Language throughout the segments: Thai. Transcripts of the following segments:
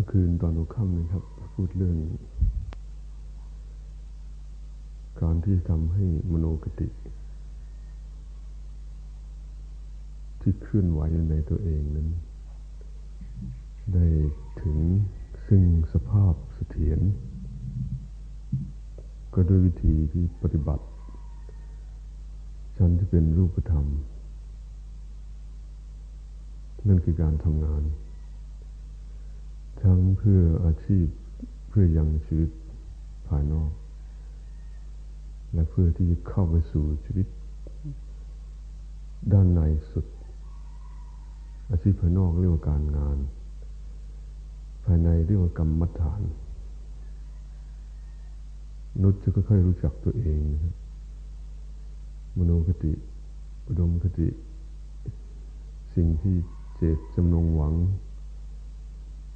มื่อคืนตอนหัวค่ำนะครับ พูดเรื่อง การที่ทำให้มโนกติ ที่เคลื่อนไหวในตัวเองนั้น ได้ถึงซึ่งสภาพเสถียรก็ด้วยวิธีที่ปฏิบัติ ชั้นที่เป็นรูปธรรม นั่นคือการทำงาน ทั้งเพื่ออาชีพเพื่อยังชีวิตภายนอก และเพื่อที่จะเข้าไปสู่ชีวิต ด้านในสุด อาชีพภายนอกเรียกว่าการงาน ภายในเรียกว่ากรรมฐานนุษย์จะค่อยๆรู้จักตัวเองนะครับมโนคติอุดมคติ สิ่งที่เจตจำนงหวัง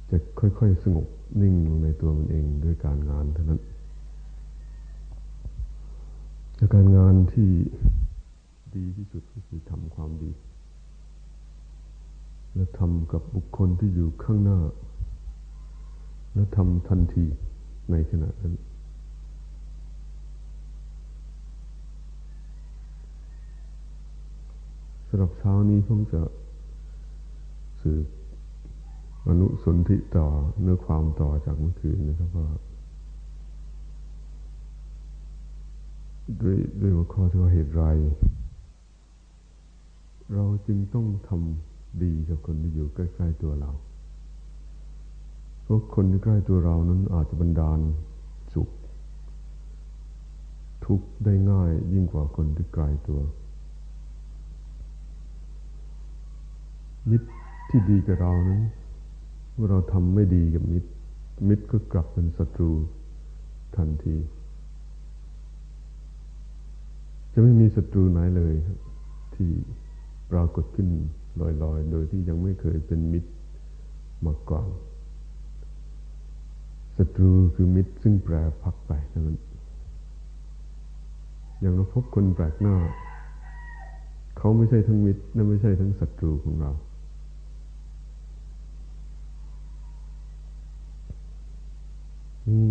จะค่อยๆสงบนิ่งลงในตัวมันเองด้วยการงานเท่านั้นแต่การงานที่ดีที่สุดก็คือทำความดี และทำกับบุคคลที่อยู่ข้างหน้า และทำทันทีในขณะนั้นสำหรับเช้านี้ผมจะสืบ อนุสนธิต่อเนื้อความต่อจากเมื่อคืนนะครับว่าด้วยด้วยหัวข้อที่ว่าเหตุไร เราจึงต้องทำดีกับคนที่อยู่ใกล้ ๆ ตัวเรา เพราะคนที่ใกล้ตัวเรานั้นอาจจะบันดาลสุข ทุกข์ได้ง่ายยิ่งกว่าคนที่ไกลตัวมิตรที่ดีกับเรานั้น เมื่อเราทำไม่ดีกับมิตร มิตรก็กลับเป็นศัตรูทันที จะไม่มีศัตรูไหนเลยที่ปรากฏขึ้นลอยๆ โดยที่ยังไม่เคยเป็นมิตรมาก่อนศัตรูคือมิตรซึ่งแปรพักไปนั้นอย่างเราพบคนแปลกหน้า เขาไม่ใช่ทั้งมิตรและไม่ใช่ทั้งศัตรูของเรา นี่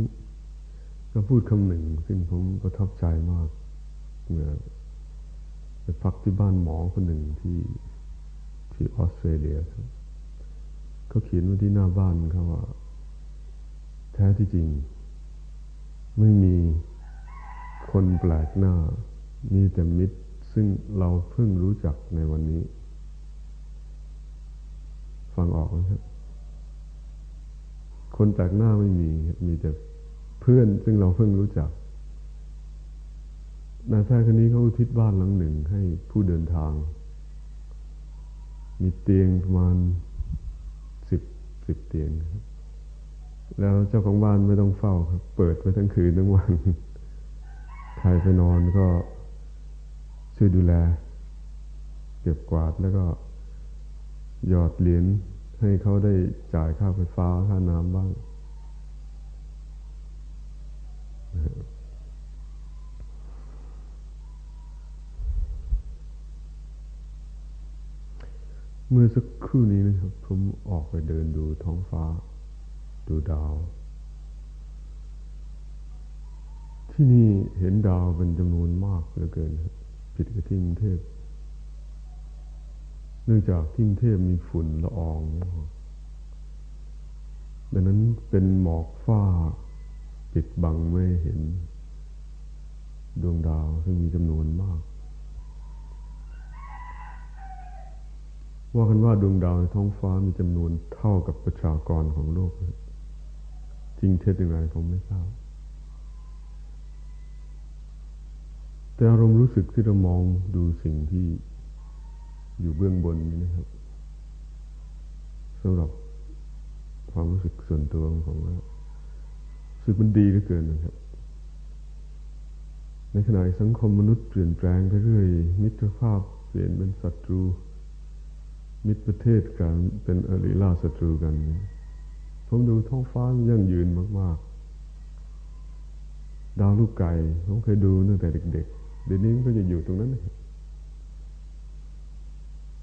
ก็พูดคำหนึ่ง ซึ่งผมประทับใจมากเมื่อไปพักที่บ้านหมอคนหนึ่งที่ที่ออสเตรเลียครับเขาเขียนไว้ที่หน้าบ้านเขาว่า แท้ที่จริง ไม่มีคนแปลกหน้า มีแต่มิตร ซึ่งเราเพิ่งรู้จักในวันนี้ ฟังออกไหมครับ คนแปลกหน้าไม่มี มีแต่เพื่อนซึ่งเราเพิ่งรู้จักนายแพทย์คนนี้เขาอุทิศบ้านหลังหนึ่งให้ผู้เดินทาง มีเตียงประมาณสิบสิบเตียงครับแล้วเจ้าของบ้านไม่ต้องเฝ้าครับ เปิดไว้ทั้งคืนทั้งวันใครไปนอนก็ช่วยดูแล เก็บกวาดแล้วก็หยอดเหรียญ ให้เขาได้จ่ายค่าไฟฟ้าค่าน้ำบ้าง เมื่อสักครู่นี้นะครับ ผมออกไปเดินดูท้องฟ้า ดูดาว ที่นี่เห็นดาวเป็นจำนวนมากเหลือเกิน ผิดกับที่กรุงเทพ เนื่องจากที่กรุงเทพมีฝุ่นละอองดังนั้นเป็นหมอกฝ้าปิดบังไม่เห็น ดวงดาวซึ่งมีจำนวนมาก ว่ากันว่าดวงดาวในท้องฟ้ามีจำนวนเท่ากับประชากรของโลก จริงเท็จยังไงผมไม่ทราบแต่อารมณ์รู้สึกที่เรามองดูสิ่งที่ อยู่เบื้องบนนี้นะครับสำหรับความรู้สึกส่วนตัวของเราสึกมันดีเหลือเกินนะครับ ในขณะสังคมมนุษย์เปลี่ยนแปลงไปเรื่อยมิตรภาพเปลี่ยนเป็นศัตรู มิตรประเทศกันเป็นอริล่าศัตรูกัน ผมดูท้องฟ้ายั่งยืนมาก ๆ ดาวลูกไก่ผมเคยดูตั้งแต่เด็กๆเดี๋ยวนี้ก็จะอยู่ตรงนั้นนะครับ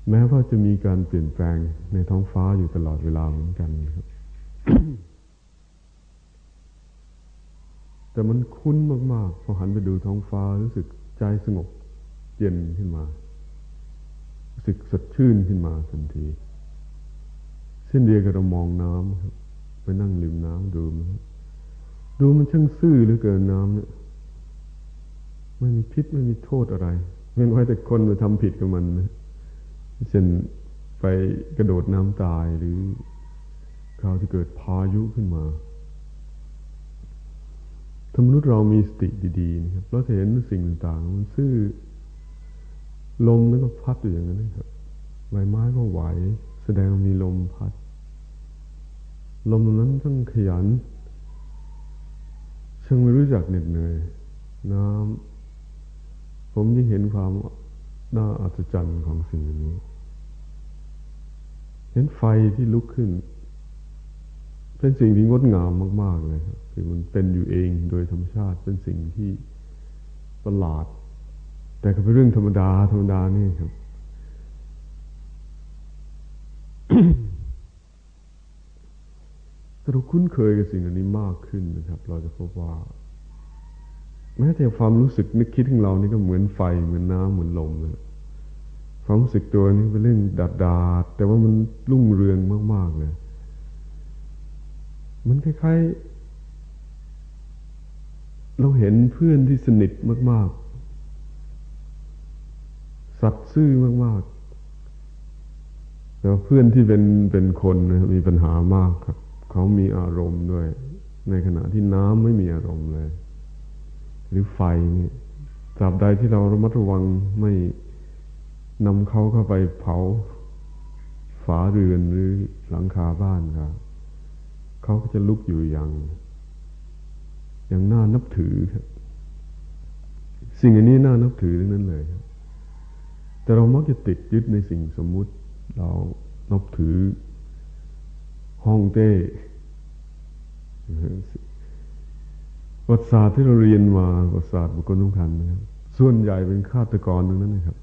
แม้ว่าจะมีการเปลี่ยนแปลงในท้องฟ้าอยู่ตลอดเวลาเหมือนกันครับ แต่มันคุ้นมากๆ พอหันไปดูท้องฟ้ารู้สึกใจสงบเย็นขึ้นมา รู้สึกสดชื่นขึ้นมาทันทีเส้นเดียวกับเรามองน้ำครับ ไปนั่งริมน้ำดูมันดูมันช่างซื่อเหลือเกินน้ำเนี่ยไม่มีพิษไม่มีโทษอะไรเว้นไว้แต่คนมาทำผิดกับมันนะ เช่นไปกระโดดน้ำตายหรือคราวที่เกิดพายุขึ้นมาถ้ามนุษย์เรามีสติดีๆนะครับเราจะเห็นสิ่งต่างๆ มันซื่อลมแล้วก็พัดอยู่อย่างนั้นนะครับใบไม้ก็ไหว แสดงมีลมพัด ลมนั้นทั้งขยันช่างไม่รู้จักเหน็ดเหนื่อยน้ำผมยิ่งเห็นความน่าอัศจรรย์ของสิ่งนี้ เห็นไฟที่ลุกขึ้น เป็นสิ่งที่งดงามมาก ๆ เลยครับคือมันเป็นอยู่เองโดยธรรมชาติเป็นสิ่งที่ประหลาด แต่ก็เป็นเรื่องธรรมดา ธรรมดานี่ครับถ้าเราคุ้นเคยกับสิ่งอันนี้มากขึ้นนะครับ เราจะพบว่า แม้แต่ความรู้สึกนึกคิดของเรานี่ก็เหมือนไฟเหมือนน้ำเหมือนลมเลย ความรู้สึกตัวนี้เป็นเรื่องดาดดาดแต่ว่ามันรุ่งเรืองมาก ๆ เลย มันคล้ายๆ เราเห็นเพื่อนที่สนิทมาก ๆ สัตย์ซื่อมาก ๆ แล้วเพื่อนที่เป็นเป็นคนนะมีปัญหามากครับ เขามีอารมณ์ด้วย ในขณะที่น้ำไม่มีอารมณ์เลย หรือไฟนี่ตราบใดที่เราระมัดระวังไม่ นำเขาเข้าไปเผาฝาเรือนหรือหลังคาบ้านครับเขาก็จะลุกอยู่อย่าง อย่างน่านับถือครับสิ่งอันนี้น่านับถือทั้งนั้นเลยครับแต่เรามักจะติดยึดในสิ่งสมมุติ เรานับถือห้องเต้ประวัติศาสตร์ที่เราเรียนมาประวัติศาสตร์บุคคลสำคัญนะครับส่วนใหญ่เป็นฆาตกรทั้งนั้นนะครับ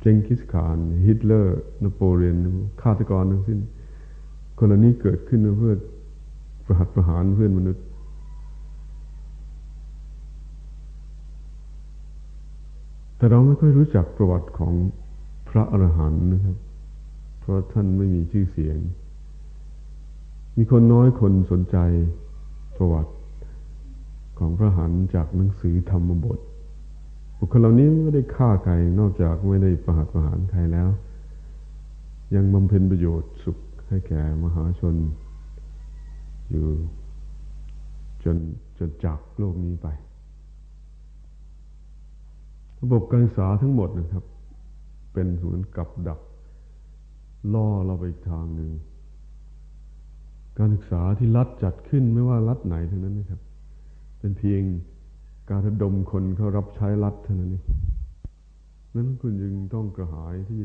เจงกิสขาน ฮิตเลอร์ นโปเลียนฆาตกรทั้งสิ้น คนเหล่านี้เกิดขึ้นเพื่อประหัตประหารเพื่อนมนุษย์ แต่เราไม่ค่อยรู้จักประวัติของพระอรหันต์นะครับ เพราะท่านไม่มีชื่อเสียง มีคนน้อยคนสนใจประวัติของพระหันจากหนังสือธรรมบท บุคคลเหล่านี้ไม่ได้ฆ่าใครนอกจากไม่ได้ประหัตประหารใครแล้ว ยังบำเพ็ญประโยชน์สุขให้แก่มหาชน อยู่จนจนจากโลกนี้ไป ระบบการศึกษาทั้งหมดนะครับ เป็นเหมือนกับดัก ล่อเราไปอีกทางหนึ่ง การศึกษาที่รัฐจัดขึ้นไม่ว่ารัฐไหนทั้งนั้นนะครับ เป็นเพียง การระดมคนเขารับใช้รัฐเท่านั้นเองนั้นคุณจึงต้องกระหายที่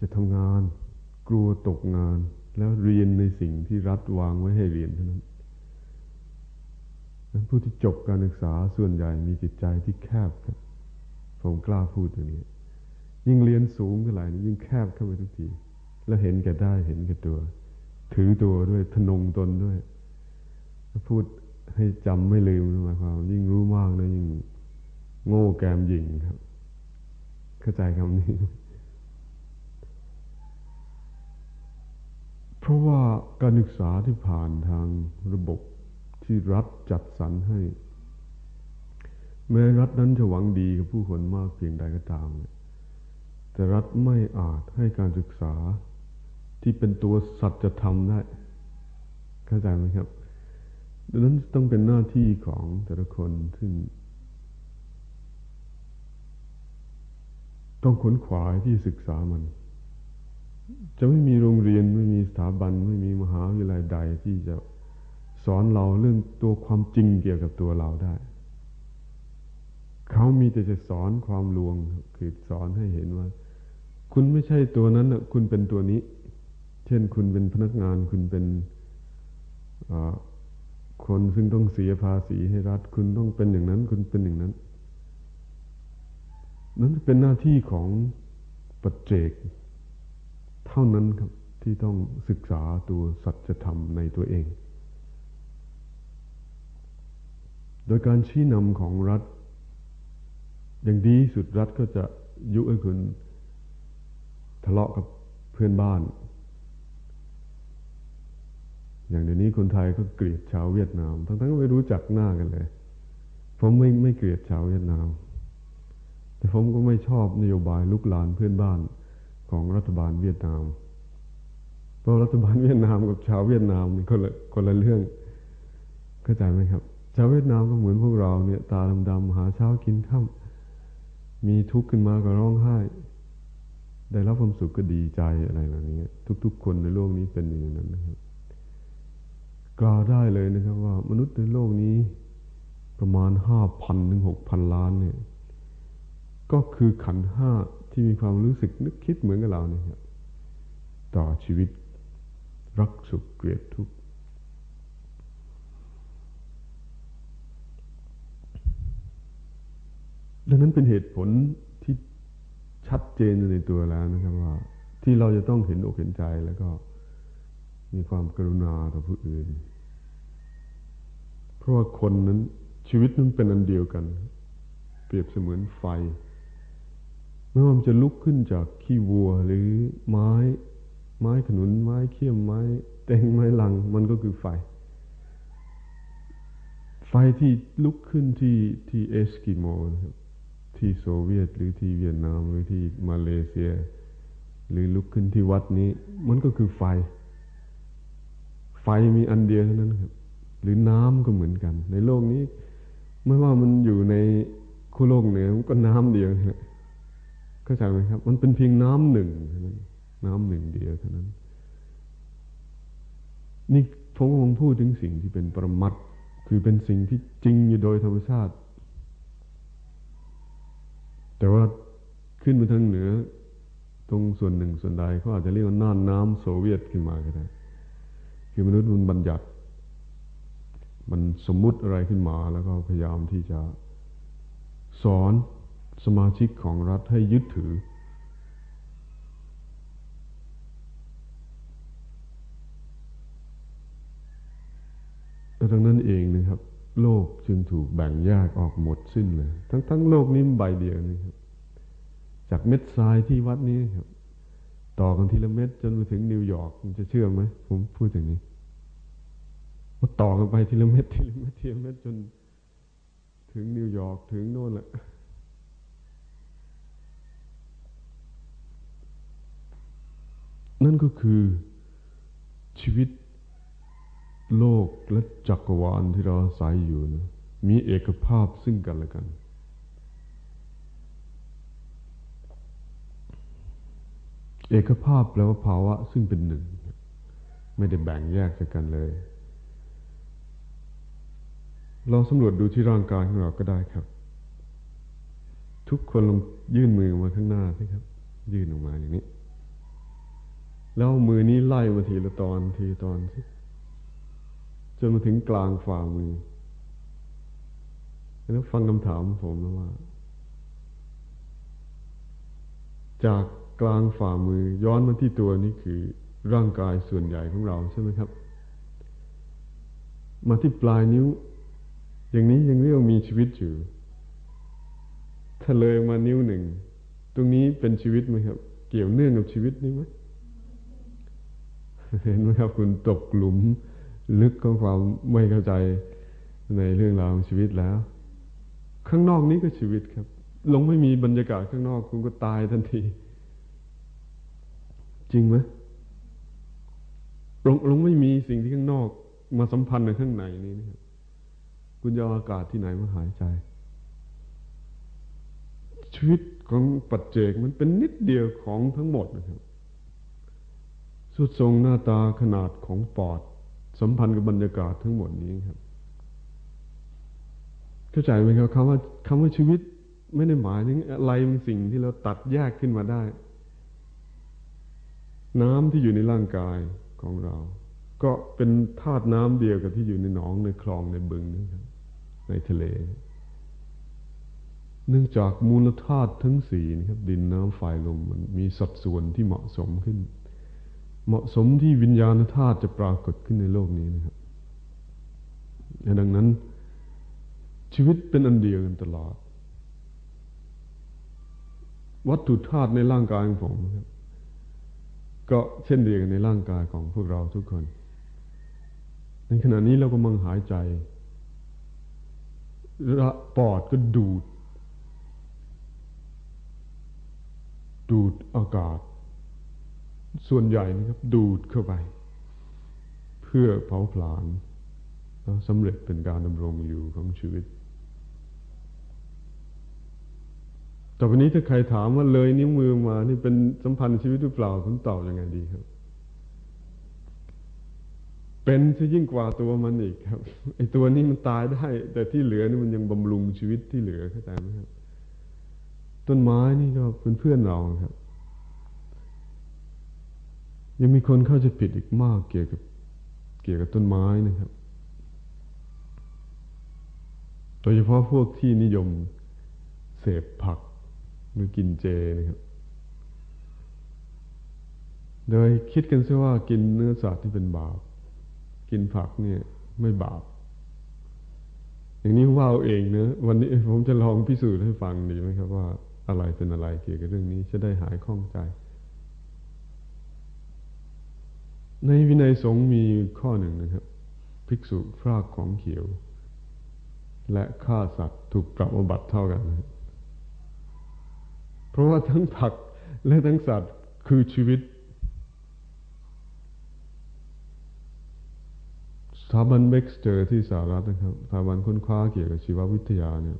จะทำงาน กลัวตกงาน แล้วเรียนในสิ่งที่รัฐวางไว้ให้เรียนเท่านั้นนั้นผู้ที่จบการศึกษาส่วนใหญ่มีจิตใจที่แคบครับผมกล้าพูดอย่างนี้ ยิ่งเรียนสูงเท่าไหร่ยิ่งแคบเข้าไปทุกที แล้วเห็นแก่ได้เห็นแก่ตัว ถือตัวด้วยทนงตนด้วย พูด ให้จำไม่ลืมหมายความ ยิ่งรู้มากนะยิ่งโง่แกมยิงครับ เข้าใจคำนี้ เพราะว่าการศึกษาที่ผ่านทางระบบที่รัฐจัดสรรให้ แม้รัฐนั้นจะหวังดีกับผู้คนมากเพียงใดก็ตาม แต่รัฐไม่อาจให้การศึกษาที่เป็นตัวสัจธรรมได้ เข้าใจไหมครับ ดังนั้นต้องเป็นหน้าที่ของแต่ละคนซึ่ง ต้องขนขวายที่ศึกษามัน จะไม่มีโรงเรียนไม่มีสถาบัน ไม่มีมหาวิทยาลัยใดที่จะสอนเราเรื่องตัวความจริงเกี่ยวกับตัวเราได้ เขามีแต่จะสอนความลวง คือสอนให้เห็นว่า คุณไม่ใช่ตัวนั้นนะคุณเป็นตัวนี้ เช่นคุณเป็นพนักงานคุณเป็น คนซึ่งต้องเสียภาษีให้รัฐ คุณต้องเป็นอย่างนั้น คุณเป็นอย่างนั้น นั้นเป็นหน้าที่ของปัจเจก เท่านั้นครับที่ต้องศึกษาตัวสัจธรรมในตัวเอง โดยการชี้นำของรัฐ อย่างดีสุดรัฐก็จะยุให้คุณทะเลาะกับเพื่อนบ้าน อย่างเดี๋ยวนี้คนไทยก็เกลียดชาวเวียดนาม ทั้งๆไม่รู้จักหน้ากันเลย ผมไม่ไม่เกลียดชาวเวียดนาม แต่ผมก็ไม่ชอบนโยบายลุกลานเพื่อนบ้านของรัฐบาลเวียดนาม เพราะรัฐบาลเวียดนามกับชาวเวียดนามมันคนละคนละเรื่อง เข้าใจไหมครับ ชาวเวียดนามก็เหมือนพวกเราเนี่ยตาดำๆหาเช้ากินข้ามีทุกข์ขึ้นมาก็ร้องไห้ ได้รับความสุขก็ดีใจอะไรแบบนี้ ทุก ๆ คนในโลกนี้เป็นอย่างนั้นนะครับ กล่าวได้เลยนะครับ ว่ามนุษย์ในโลกนี้ประมาณห้าพันถึงหกพันล้านเนี่ย ก็คือขันห้าที่มีความรู้สึกนึกคิดเหมือนกับเราเนี่ยครับต่อชีวิตรักสุขเกลียดทุกข์ดังนั้นเป็นเหตุผลที่ชัดเจนในตัวแล้วนะครับว่า ที่เราจะต้องเห็นอกเห็นใจแล้วก็มีความกรุณาต่อผู้อื่น เพราะว่าคนนั้น ชีวิตนั้นเป็นอันเดียวกัน เปรียบเสมือนไฟไม่ว่ามันจะลุกขึ้นจากขี้วัวหรือไม้ ไม้ขนุนไม้เคี่ยมไม้ เต็งไม้รัง มันก็คือไฟ ไฟที่ลุกขึ้นที่ที่เอสกิโมนะครับที่โซเวียตหรือที่เวียดนามหรือที่มาเลเซีย หรือลุกขึ้นที่วัดนี้ มันก็คือไฟ ไฟมีอันเดียวเท่านั้นครับ หรือน้ำก็เหมือนกัน ในโลกนี้ไม่ว่ามันอยู่ในคู่โลกเหนือมันก็น้ำเดียวเข้าใจไหมครับ มันเป็นเพียงน้ำหนึ่งน้ำหนึ่งเดียวเท่านั้น นี่ผมกำลังพูดถึงสิ่งที่เป็นประมัตคือเป็นสิ่งที่จริงอยู่โดยธรรมชาติ แต่ว่าขึ้นไปทางเหนือ ตรงส่วนหนึ่งส่วนใดเขาอาจจะเรียกว่าน่านน้ำโซเวียตขึ้นมาก็ได้คือมนุษย์มันบัญญัติ มันสมมุติอะไรขึ้นมา แล้วก็พยายามที่จะสอนสมาชิกของรัฐให้ยึดถือแต่ดังนั้นเองนะครับ โลกจึงถูกแบ่งแยกออกหมดสิ้นเลย ทั้งทั้งโลกนี้ใบเดียวนี่ครับ จากเม็ดทรายที่วัดนี้ครับ ต่อกันทีละเม็ดจนไปถึงนิวยอร์กจะเชื่อไหมผมพูดอย่างนี้ มาต่อกันไปทีละเม็ดทีละเม็ดทีละเม็ดจน ถึงนิวยอร์กถึงโน่นแหละนั่นก็คือชีวิตโลกและจักรวาลที่เราอาศัยอยู่นะมีเอกภาพซึ่งกันและกัน เอกภาพแปลว่าภาวะซึ่งเป็นหนึ่ง ไม่ได้แบ่งแยกจากกันเลย เราสำรวจดูที่ร่างกายของเราก็ได้ครับ ทุกคนลองยื่นมือมาข้างหน้าสิครับ ยื่นออกมาอย่างนี้ แล้วมือนี้ไล่มาทีละตอนทีตอนสิจนมาถึงกลางฝ่ามือ แล้วฟังคำถามผมนะว่า จากกลางฝ่ามือย้อนมาที่ตัวนี้คือร่างกายส่วนใหญ่ของเราใช่ไหมครับ มาที่ปลายนิ้ว อย่างนี้ยังเรียกมีชีวิตอยู่ ถ้าเลยมานิ้วหนึ่ง ตรงนี้เป็นชีวิตไหมครับ เกี่ยวเนื่องกับชีวิตนี้ไหมเห็นไหมครับ คุณตกหลุมลึกของความไม่เข้าใจในเรื่องราวของชีวิตแล้ว ข้างนอกนี้ก็ชีวิตครับ ลงไม่มีบรรยากาศข้างนอกคุณก็ตายทันที จริงไหมลงลงไม่มีสิ่งที่ข้างนอก มาสัมพันธ์ในข้างในนี้นะครับ คุณจะเอาอากาศที่ไหนมาหายใจ ชีวิตของปัจเจกมันเป็นนิดเดียวของทั้งหมดนะครับ สุดทรงหน้าตาขนาดของปอด สัมพันธ์กับบรรยากาศทั้งหมดนี้ครับ เข้าใจไหมครับคำว่าคำว่าชีวิตไม่ได้หมายถึงอะไรบางสิ่งที่เราตัดแยกขึ้นมาได้ น้ำที่อยู่ในร่างกายของเรา ก็เป็นธาตุน้ำเดียวกับที่อยู่ในหนองในคลองในบึงนะครับ ในทะเล เนื่องจากมูลธาตุทั้งสี่นะครับ ดินน้ำไฟลมมันมีสัดส่วนที่เหมาะสมขึ้น เหมาะสมที่วิญญาณธาตุจะปรากฏขึ้นในโลกนี้นะครับดังนั้น ชีวิตเป็นอันเดียวกันตลอด วัตถุธาตุในร่างกายของผมครับก็เช่นเดียวกันในร่างกายของพวกเราทุกคน ในขณะนี้เรากำลังหายใจ ระปอดก็ดูด ดูดอากาศ ส่วนใหญ่นะครับ ดูดเข้าไป เพื่อเผาผลาญสำเร็จเป็นการดำรงอยู่ของชีวิตต่อไปนี้ถ้าใครถามว่าเลยนิ้วมือมานี่เป็นสัมพันธ์ชีวิตหรือเปล่าผมตอบยังไงดีครับ เป็นซะยิ่งกว่าตัวมันอีกครับไอตัวนี้มันตายได้ แต่ที่เหลือนี่มันยังบำรุงชีวิตที่เหลือเข้าใจไหมครับ ต้นไม้นี่ก็เป็นเพื่อนเราครับ ยังมีคนเข้าใจผิดอีกมากเกี่ยวกับ เกี่ยวกับต้นไม้นะครับโดยเฉพาะพวกที่นิยมเสพผักหรือกินเจนะครับ โดยคิดกันซะว่ากินเนื้อสัตว์ที่เป็นบาป กินผักเนี่ย ไม่บาป อย่างนี้ว่าเองเนะวันนี้ผมจะลองพิสูจน์ให้ฟังดีไหมครับว่าอะไรเป็นอะไรเกี่ยวกับเรื่องนี้จะได้หายข้องใจ ในวินัยสงฆ์มีข้อหนึ่งนะครับ ภิกษุฟรากของเขียว และฆ่าสัตว์ถูกปรับอบัตเท่ากันนะเพราะว่าทั้งผักและทั้งสัตว์คือชีวิต สถาบัน Backster ที่สหรัฐนะครับสถาบันค้นคว้าเกี่ยวกับชีววิทยาเนี่ย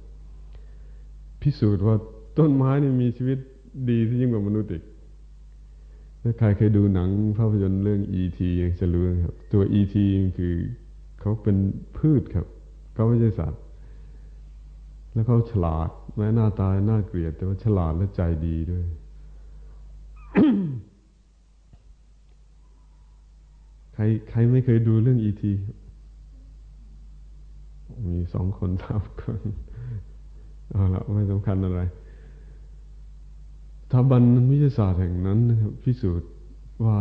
พิสูจน์ว่าต้นไม้นี่มีชีวิตดีที่ยิ่งกว่ามนุษย์อีกถ้าใครเคยดูหนังภาพยนตร์เรื่อง E.T. จะรู้ครับ ตัว E.T. คือเขาเป็นพืชครับ เขาไม่ใช่สัตว์ แล้วเขาฉลาดแม้หน้าตาหน้าเกลียด แต่ว่าฉลาดและใจดีด้วยใครใครไม่เคยดูเรื่อง E.T. มีสองคนสามคนเอาละไม่สำคัญอะไรสถาบันวิทยาศาสตร์แห่งนั้นนะครับพิสูจน์ว่า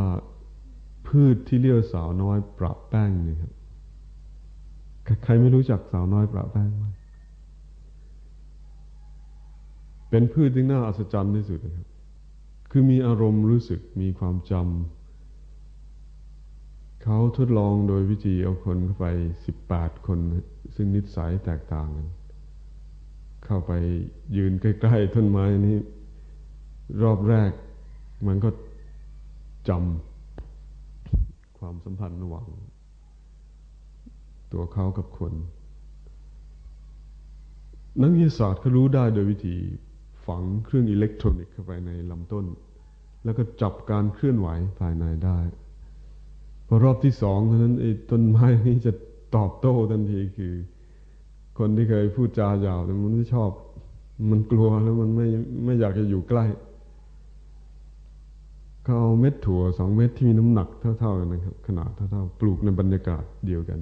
พืชที่เรียกสาวน้อยปรับแป้งนี่ครับใครไม่รู้จักสาวน้อยปรับแป้งไหมเป็นพืชที่น่าอัศจรรย์ที่สุดนะครับ คือมีอารมณ์รู้สึกมีความจำ เขาทดลองโดยวิธีเอาคนเข้าไปสิบแปดคน ซึ่งนิสัยแตกต่างกัน เข้าไปยืนใกล้ๆต้นไม้นี้ รอบแรกมันก็จำความสัมพันธ์ระหว่างตัวเขากับคน นักวิทยาศาสตร์เขารู้ได้โดยวิธีฝังเครื่องอิเล็กทรอนิกส์เข้าไปในลำต้น แล้วก็จับการเคลื่อนไหวภายในได้ พอรอบที่สองเท่านั้นไอ้ต้นไม้นี้จะตอบโต้ทันทีคือ คนที่เคยพูดจาหยาบแต่มันไม่ชอบ มันกลัวแล้วมันไม่ไม่อยากจะอยู่ใกล้เขาเอาเม็ดถั่วสองเม็ดที่มีน้ำหนักเท่าๆกันนะครับ ขนาดเท่าๆปลูกในบรรยากาศเดียวกัน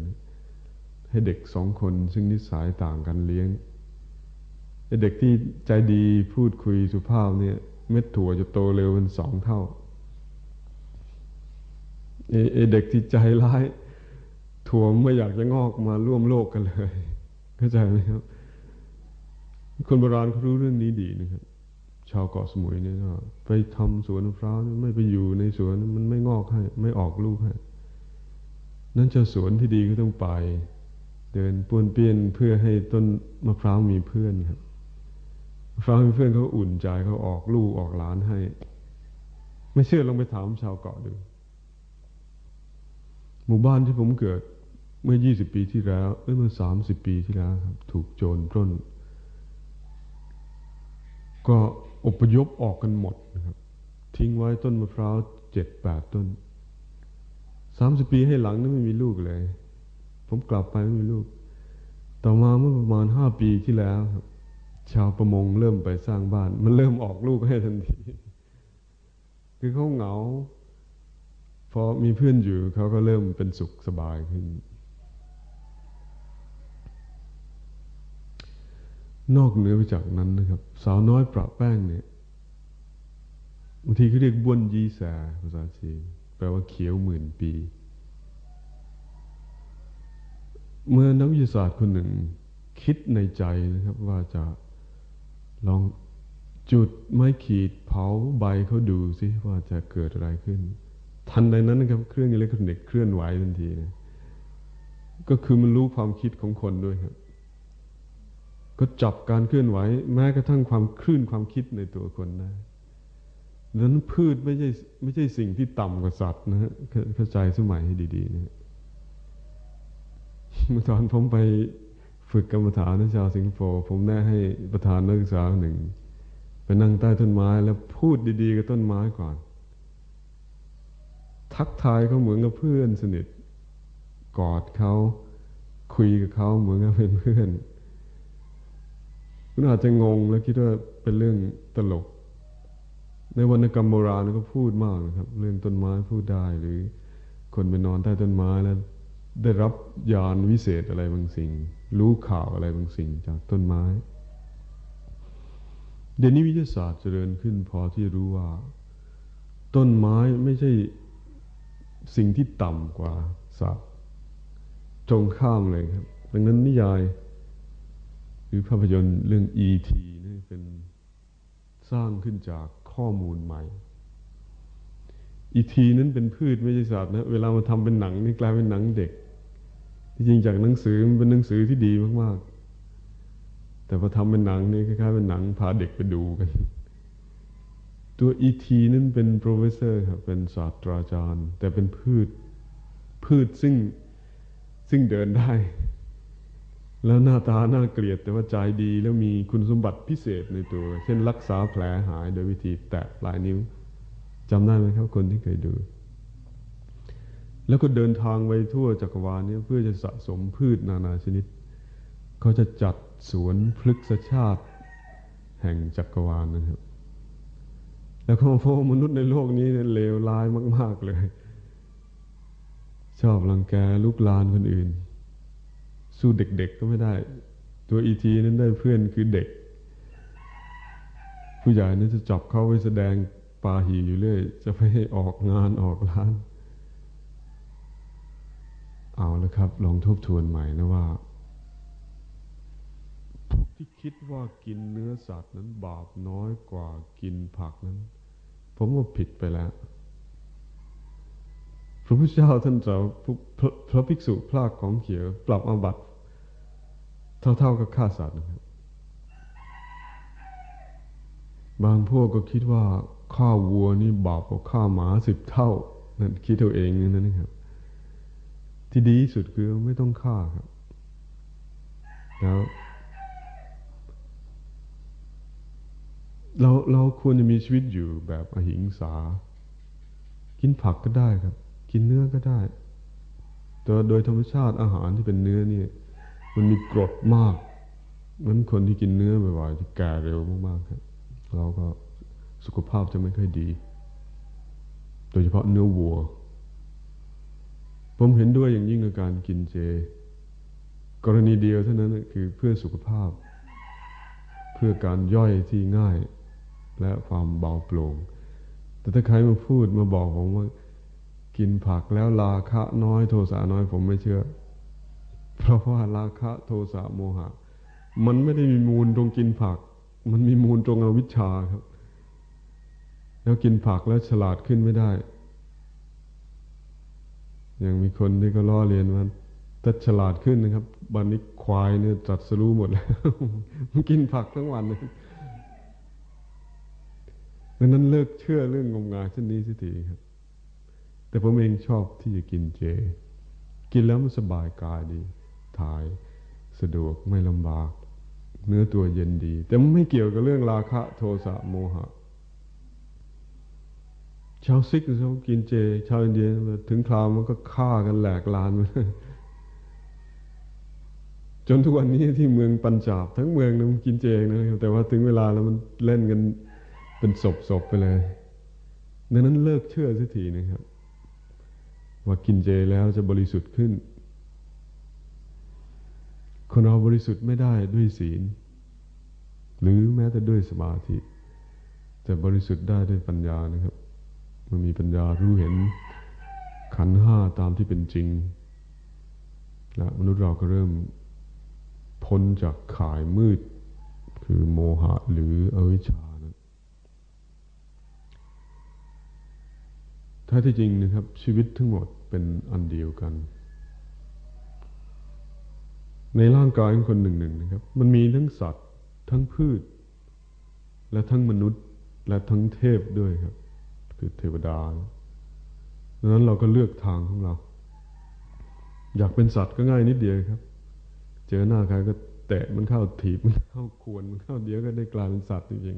ให้เด็กสองคนซึ่งนิสัยต่างกันเลี้ยงไอ้เด็กที่ใจดีพูดคุยสุภาพเนี่ย เม็ดถั่วจะโตเร็วเป็นสองเท่า เด็กที่ใจร้ายถั่วไม่อยากจะงอกมาร่วมโลกกันเลยเข้าใจไหมครับ คนโบราณเขารู้เรื่องนี้ดีนะครับ ชาวเกาะสมุยเนี่ยไปทำสวนมะพร้าวไม่ไปอยู่ในสวนมันไม่งอกให้ ไม่ออกลูกให้นั่นจะสวนที่ดีก็ต้องไป เดินป้วนเปี้ยนเพื่อให้ต้นมะพร้าวมีเพื่อนครับมะพร้าวมีเพื่อนเขาอุ่นใจเขาออกลูกออกหลานให้ ไม่เชื่อลองไปถามชาวเกาะดู หมู่บ้านที่ผมเกิดเมื่อยี่สิบปีที่แล้วเมื่อสามสิบปีที่แล้วครับ ถูกโจรปล้น ก็อพยพออกกันหมดนะครับ ทิ้งไว้ต้นมะพร้าวเจ็ดแปดต้น สามสิบปีให้หลังนั้นไม่มีลูกเลย ผมกลับไปไม่มีลูก ต่อมาเมื่อประมาณห้าปีที่แล้วครับ ชาวประมงเริ่มไปสร้างบ้าน มันเริ่มออกลูกให้ทันที คือเขาเหงา พอมีเพื่อนอยู่เขาก็เริ่มเป็นสุขสบายขึ้น นอกเหนือไปจากนั้นนะครับ สาวน้อยประแป้งเนี่ยบางทีเขาเรียกบ้วนยีแสภาษาจีนแปลว่าเขียวหมื่นปี เมื่อนักวิทยาศาสตร์คนหนึ่งคิดในใจนะครับ ว่าจะลองจุดไม้ขีดเผาใบเขาดูสิว่าจะเกิดอะไรขึ้น ทันใดนั้นนะครับ เครื่องอิเล็กทรอนิกส์เคลื่อนไหวทันทีนะก็คือมันรู้ความคิดของคนด้วยครับ ก็จับการเคลื่อนไหว แม้กระทั่งความคลื่นความคิดในตัวคนได้นั้นพืชไม่ใช่ไม่ใช่สิ่งที่ต่ำกว่าสัตว์นะฮะเข้าใจสมัยให้ดีๆนะเมื่อตอนผมไปฝึกกรรมฐานในชาวสิงคโปร์ผมแนะให้ประธานนักศึกษาหนึ่งไปนั่งใต้ต้นไม้แล้วพูดดี ๆ กับต้นไม้ก่อน ทักทายเขาเหมือนกับเพื่อนสนิท กอดเขาคุยกับเขาเหมือนกับเป็นเพื่อนคุณอาจจะงงแล้วคิดว่าเป็นเรื่องตลก ในวรรณกรรมโบราณก็พูดมากนะครับ เรื่องต้นไม้พูดได้หรือ คนไปนอนใต้ต้นไม้แล้ว ได้รับยานวิเศษอะไรบางสิ่ง รู้ข่าวอะไรบางสิ่งจากต้นไม้ เดี๋ยวนี้วิทยาศาสตร์เจริญขึ้นพอที่รู้ว่า ต้นไม้ไม่ใช่ สิ่งที่ต่ำกว่าสัตว์ตรงข้ามเลยครับ ดังนั้นนิยาย หรือภาพยนตร์เรื่อง E.T. นี่เป็นสร้างขึ้นจากข้อมูลใหม่ E.T. นั้นเป็นพืชไม่ใช่สัตว์นะ เวลามาทำเป็นหนังนี่กลายเป็นหนังเด็ก ที่จริงจากหนังสือมันเป็นหนังสือที่ดีมากๆ แต่พอทำเป็นหนังนี่คล้ายๆเป็นหนังพาเด็กไปดูกัน ตัว E.T.นั้นเป็น professor ครับเป็นศาสตราจารย์ แต่เป็นพืชพืชซึ่งซึ่งเดินได้ แล้วหน้าตาน่าเกลียดแต่ว่าใจดีแล้วมีคุณสมบัติพิเศษในตัว เช่นรักษาแผลหายโดยวิธีแตะปลายนิ้วจำได้ไหมครับคนที่เคยดู แล้วก็เดินทางไปทั่วจักรวาลนี้เพื่อจะสะสมพืชนานาชนิด เขาจะจัดสวนพฤกษชาติ แห่งจักรวาลนะครับ แล้วเขาพบมนุษย์ในโลกนี้เนี่ยเลวร้ายมาก ๆเลย ชอบรังแกลูกลานคนอื่น สู้เด็ก ๆก็ไม่ได้ ตัวอีทีนั้นได้เพื่อนคือเด็ก ผู้ใหญ่นั้นจะจับเข้าไปแสดงปาหีอยู่เรื่อย จะไปให้ออกงานออกร้าน เอาแล้วครับ ลองทบทวนใหม่นะว่าที่คิดว่ากินเนื้อสัตว์นั้นบาปน้อยกว่ากินผักนั้น ผมว่าผิดไปแล้ว พระพุทธเจ้าท่านจะพระภิกษุพลากของเขียว ปรับอาบัติเท่าๆกับฆ่าสัตว์นะครับ บางพวกก็คิดว่าฆ่าวัวนี่บาปกว่าฆ่าหมาสิบเท่า นั่นคิดเอาเองนั่นนะครับ ที่ดีที่สุดคือไม่ต้องฆ่าครับ แล้ว เราเราควรจะมีชีวิตอยู่แบบอหิงสา กินผักก็ได้ครับ กินเนื้อก็ได้ แต่โดยธรรมชาติอาหารที่เป็นเนื้อนี่มันมีกรดมากนั้นคนที่กินเนื้อบ่อยๆจะแก่เร็วมากๆครับเราก็สุขภาพจะไม่ค่อยดี โดยเฉพาะเนื้อวัว ผมเห็นด้วยอย่างยิ่งกับการกินเจ กรณีเดียวเท่านั้นคือเพื่อสุขภาพ เพื่อการย่อยที่ง่าย และความเบาโปร่ง แต่ถ้าใครมาพูดมาบอกผมว่า กินผักแล้วราคะน้อยโทสะน้อยผมไม่เชื่อ เพราะว่าราคะโทสะโมหะ มันไม่ได้มีมูลตรงกินผัก มันมีมูลตรงอวิชชาครับ แล้วกินผักแล้วฉลาดขึ้นไม่ได้ อย่างมีคนที่ก็ล้อเรียนว่าถ้าฉลาดขึ้นนะครับบันนี้ควายเนี่ยจัดสรู้หมดแล้ว มันกินผักทั้งวันเลย ดังนั้นเลิกเชื่อเรื่องงมงายเช่นนี้สิทีครับ แต่ผมเองชอบที่จะกินเจ กินแล้วมันสบายกายดี ถ่ายสะดวกไม่ลำบาก เนื้อตัวเย็นดี แต่มันไม่เกี่ยวกับเรื่องราคะโทสะโมหะ ชาวซิกเขากินเจ ชาวอินเดียถึงคราวมันก็ฆ่ากันแหลกลานมันจนทุกวันนี้ที่เมืองปัญจาบทั้งเมืองนะมันกินเจนะครับแต่ว่าถึงเวลาแล้วมันเล่นกัน เป็นศพศพไปเลยดังนั้นเลิกเชื่อสักทีนะครับ ว่ากินเจแล้วจะบริสุทธิ์ขึ้น คนเราบริสุทธิ์ไม่ได้ด้วยศีล หรือแม้แต่ด้วยสมาธิแต่บริสุทธิ์ได้ด้วยปัญญานะครับมันมีปัญญารู้เห็นขันห้าตามที่เป็นจริงและมนุษย์เราก็เริ่มพ้นจากข่ายมืด คือโมหะหรืออวิชชานั้น ถ้าที่จริงนะครับ ชีวิตทั้งหมดเป็นอันเดียวกัน ในร่างกายของคนหนึ่งหนึ่งนะครับ มันมีทั้งสัตว์ ทั้งพืช และทั้งมนุษย์ และทั้งเทพด้วยครับ คือเทวดาดังนั้นเราก็เลือกทางของเรา อยากเป็นสัตว์ก็ง่ายนิดเดียวครับ เจอหน้าใครก็แตะมันเข้าถีบมันเข้าควนมันเข้าเดียวก็ได้กลายเป็นสัตว์จริง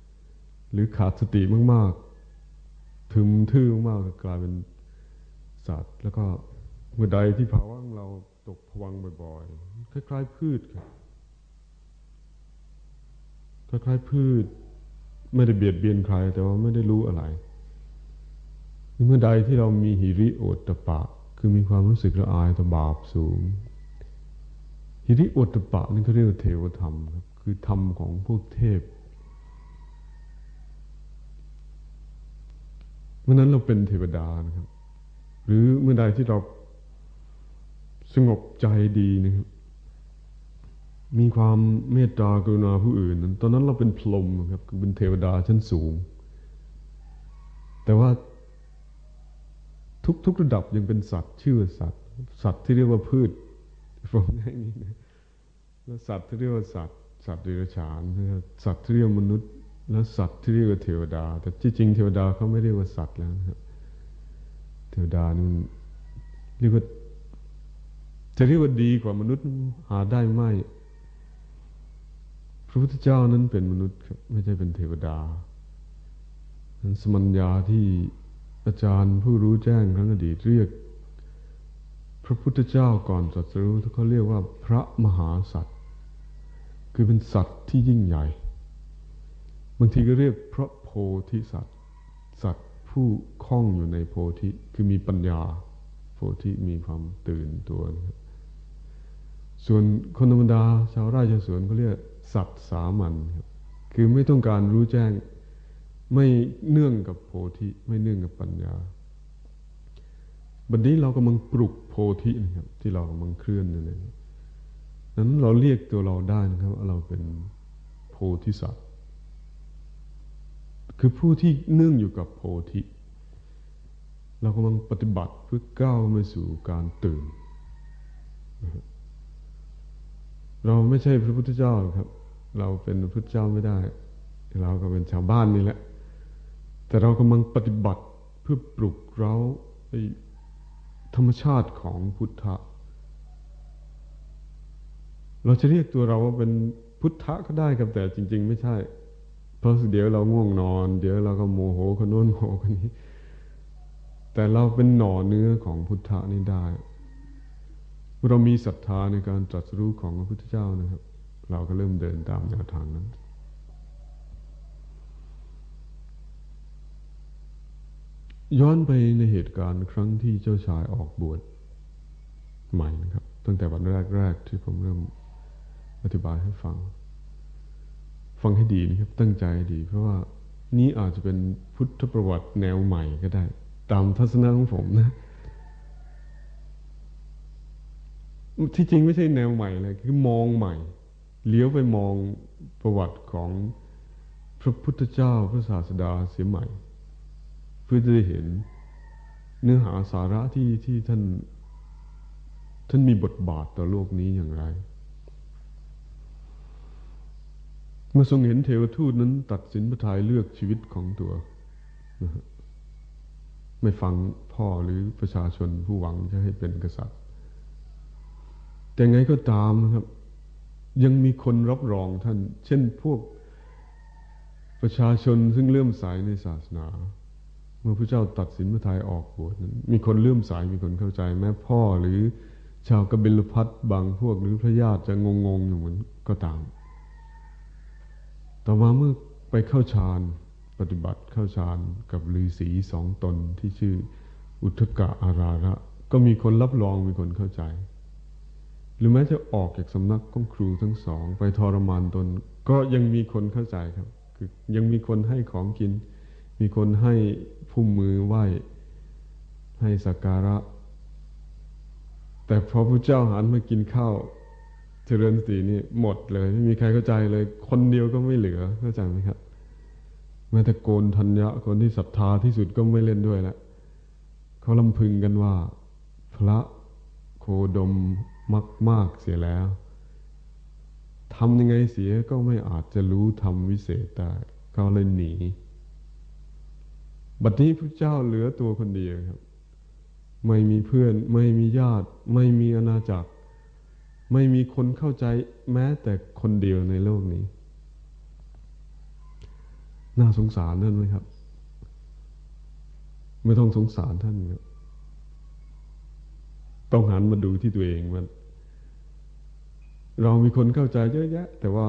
ๆหรือขาดสติมากๆ ถึมทื่อมากกลายเป็นสัตว์ แล้วก็เมื่อใดที่ภาวะของเราตกผวังบ่อยๆคล้ายๆพืชครับคล้ายๆพืช ไม่ได้เบียดเบียนใคร แต่ว่าไม่ได้รู้อะไร เมื่อใดที่เรามีหิริโอตตะปะ คือมีความรู้สึกละอายต่อบาปสูง หิริโอตปะนี่เขาเรียกว่าเทวธรรมครับ คือธรรมของพวกเทพ มื่อนั้นเราเป็นเทวดานะครับ หรือเมื่อใดที่เราสงบใจดีนะครับ มีความเมตตากรุณาผู้อื่นนั้น ตอนนั้นเราเป็นพรหมครับคือเป็นเทวดาชั้นสูง แต่ว่าทุกทุกระดับยังเป็นสัตว์ชื่อสัตว์ สัตว์ที่เรียกว่าพืชฟังง่ายนี้นะแล้วสัตว์ที่เรียกว่าสัตว์ สัตว์เดรัจฉานสัตว์ที่เรียกมนุษย์ แล้วสัตว์ที่เรียกว่าเทวดา แต่ที่จริงเทวดาเขาไม่เรียกว่าสัตว์แล้วนะครับเทวดานี่เรียกว่าจะเรียกว่าดีกว่ามนุษย์หาได้ไหมพระพุทธเจ้านั้นเป็นมนุษย์ครับไม่ใช่เป็นเทวดานั้นสมัญญาที่อาจารย์ผู้รู้แจ้งครั้งอดีตเรียก พระพุทธเจ้าก่อนสัตรู้เขาเรียกว่าพระมหาสัตว์คือเป็นสัตว์ที่ยิ่งใหญ่ บางทีก็เรียกพระโพธิสัตว์สัตว์ผู้คล้องอยู่ในโพธิคือมีปัญญา โพธิมีความตื่นตัวนะครับส่วนคนธรรมดาชาวไร่ชาวสวนเขาเรียกสัตว์สามัญครับคือไม่ต้องการรู้แจ้ง ไม่เนื่องกับโพธิไม่เนื่องกับปัญญาบัดนี้เรากำลังปลุกโพธินะครับ ที่เรากำลังเคลื่อนนั่นั้นเราเรียกตัวเราได้นะครับว่าเราเป็นโพธิสัตว์ คือผู้ที่เนื่องอยู่กับโพธิ เรากำลังปฏิบัติเพื่อก้าวไปสู่การตื่น เราไม่ใช่พระพุทธเจ้าครับ เราเป็นพระพุทธเจ้าไม่ได้ เราก็เป็นชาวบ้านนี่แหละ แต่เรากำลังปฏิบัติเพื่อปลุกเราธรรมชาติของพุทธะ เราจะเรียกตัวเราว่าเป็นพุทธะก็ได้ครับแต่จริง ๆ ไม่ใช่ เพราะเดี๋ยวเราง่วงนอน เดี๋ยวเราก็โมโหคนโน้นโมโหคนนี้ แต่เราเป็นหน่อเนื้อของพุทธะนี่ได้ เรามีศรัทธาในการตรัสรู้ของพระพุทธเจ้านะครับ เราก็เริ่มเดินตามแนวทางนั้นย้อนไปในเหตุการณ์ครั้งที่เจ้าชายออกบวชใหม่นะครับ ตั้งแต่วันแรก ๆ ที่ผมเริ่มอธิบายให้ฟัง ฟังให้ดีนะครับ ตั้งใจดี เพราะว่านี้อาจจะเป็นพุทธประวัติแนวใหม่ก็ได้ ตามทัศนะของผมนะ ที่จริงไม่ใช่แนวใหม่เลยคือมองใหม่เลี้ยวไปมองประวัติของพระพุทธเจ้าพระศาสดาเสียใหม่ เพื่อจะได้เห็นเนื้อหาสาระที่ที่ท่านท่านมีบทบาทต่อโลกนี้อย่างไร เมื่อทรงเห็นเทวทูตนั้น ตัดสินพระทัยเลือกชีวิตของตัวนะไม่ฟังพ่อหรือประชาชนผู้หวังจะให้เป็นกษัตริย์ แต่ไงก็ตามนะครับ ยังมีคนรับรองท่าน เช่นพวกประชาชนซึ่งเลื่อมใสในศาสนา เมื่อพระเจ้าตัดสินพระทัยออกบวชนั้นมีคนเลื่อมใสมีคนเข้าใจ แม้พ่อหรือชาวกบิลพัทบางพวกหรือพระญาติจะงงงอยู่เหมือนก็ตาม ต่อมาเมื่อไปเข้าฌานปฏิบัติเข้าฌานกับฤาษีสองตนที่ชื่ออุทกะอาราระ ก็มีคนรับรองมีคนเข้าใจ หรือแม้จะออกจากสำนักของครูทั้งสอง ไปทรมานตน ก็ยังมีคนเข้าใจครับ คือยังมีคนให้ของกิน มีคนให้พุ่มมือไหว้ ให้สักการะ แต่พอพระเจ้าหันมากินข้าว จริญสตินี่หมดเลย ไม่มีใครเข้าใจเลย คนเดียวก็ไม่เหลือเข้าใจไหมครับแม้แต่โกนทัญญะคนที่ศรัทธาที่สุดก็ไม่เล่นด้วยแล้วเขาลำพึงกันว่า พระโคดมมักมากเสียแล้วทำยังไงเสียก็ไม่อาจจะรู้ทำวิเศษได้เขาเลยหนีบัดนี้พระเจ้าเหลือตัวคนเดียวครับ ไม่มีเพื่อน ไม่มีญาติ ไม่มีอาณาจักร ไม่มีคนเข้าใจแม้แต่คนเดียวในโลกนี้ น่าสงสารนั่นไหมครับ ไม่ต้องสงสารท่านครับต้องหันมาดูที่ตัวเองมัน เรามีคนเข้าใจเยอะแยะ แต่ว่า